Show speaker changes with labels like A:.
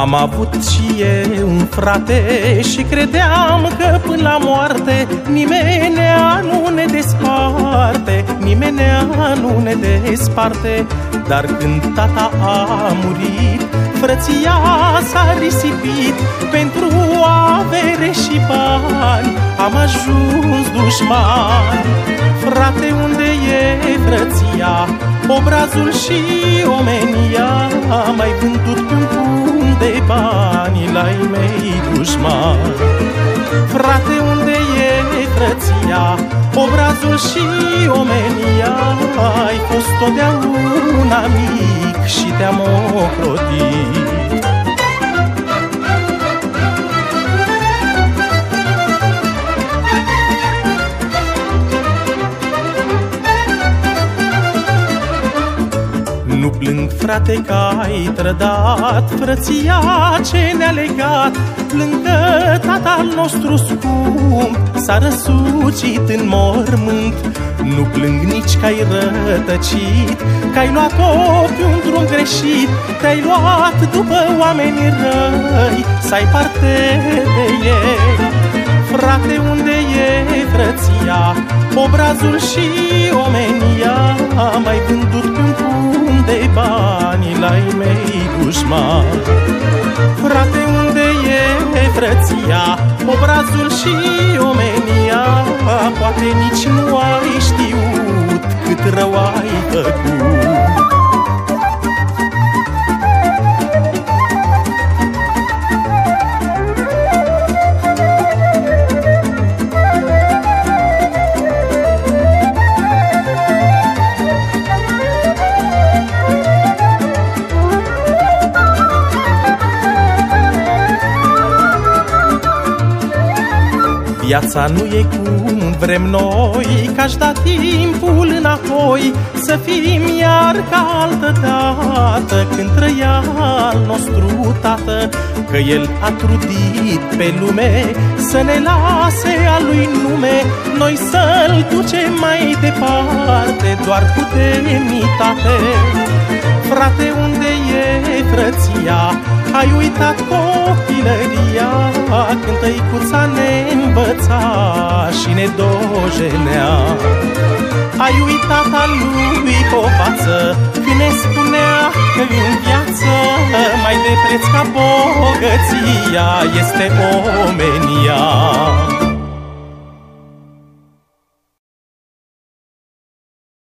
A: Am avut și eu un frate și credeam că până la moarte nimeni nu ne desparte, nimeni nu ne desparte. Dar când tata a murit, frăția s-a risipit pentru avere și bani, am ajuns dușmani. Frate, unde e frăția, obrazul și omenia, mai vândut cu de bani la mei dușmani. Frate, unde e frăția, obrazul și omenia, ai fost totdeauna mic și te-am ocrotit. Frate, că ai trădat Frăția ce ne-a legat. Plâng că tatăl nostru scump S-a răsucit în mormânt. Nu plâng nici că ai rătăcit Că ai luat-o pe un drum greșit. Te-ai luat după oameni răi Să ai parte de ei. Frate, unde e frăția? Obrazul și omenia Mai vândut pe un de bani la mei dușmani Frate, unde e frăția, obrazul și omenia? Poate nici nu ai știut cât rău ai făcut Viața nu e cum vrem noi, Că-aș da timpul înapoi, Să fim iar ca altă dată, Când trăia al nostru tată, Că el a trudit pe lume, Să ne lase a lui nume, Noi să-l ducem mai departe, Doar cu demnitate. Frate, unde e frăția? Ai uitat copilăria Când tăicuța ne învăța și ne dojenea. Ai uitat al lui Covață Când ne spunea că în viață Mai de preț ca bogăția Este omenia